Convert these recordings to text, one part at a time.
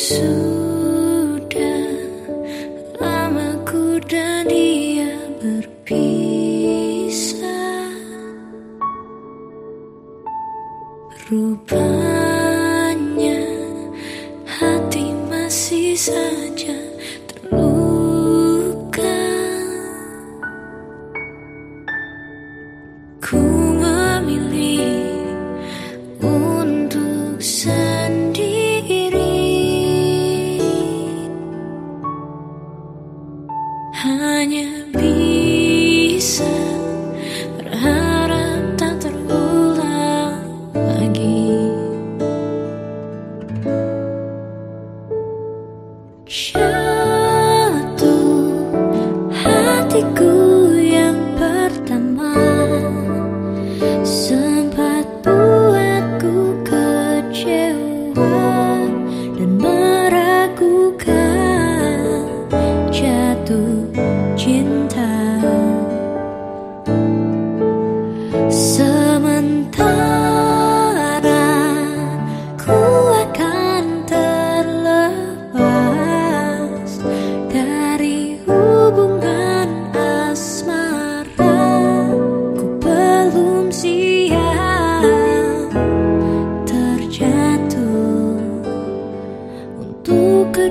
Sudah lama kuda dia berpisah. Rupanya hati masih saja terluka. Ku sure.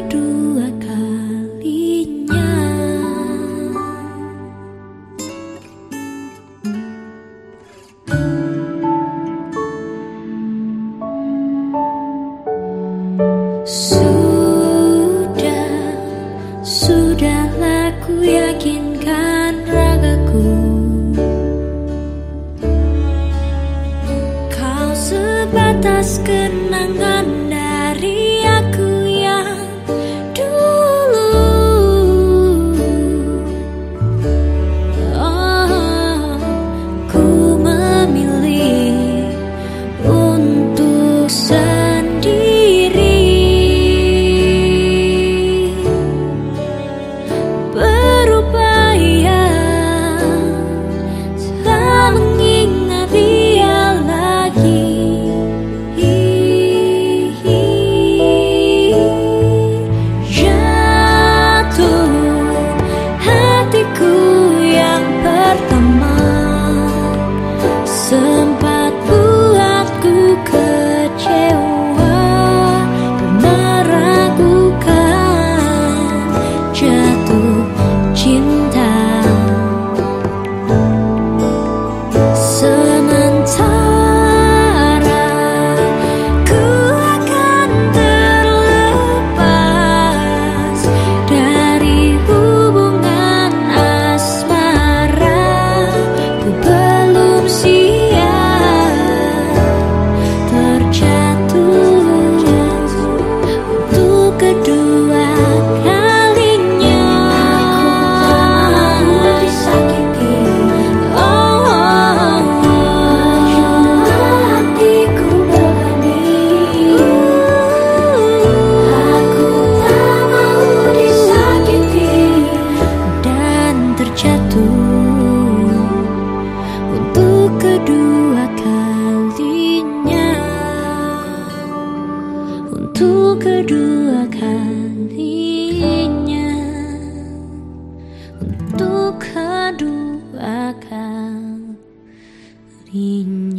Dua kalinya. Sudah, sudahlah ku yakinkan ragaku. Kau sebatas kenangan 林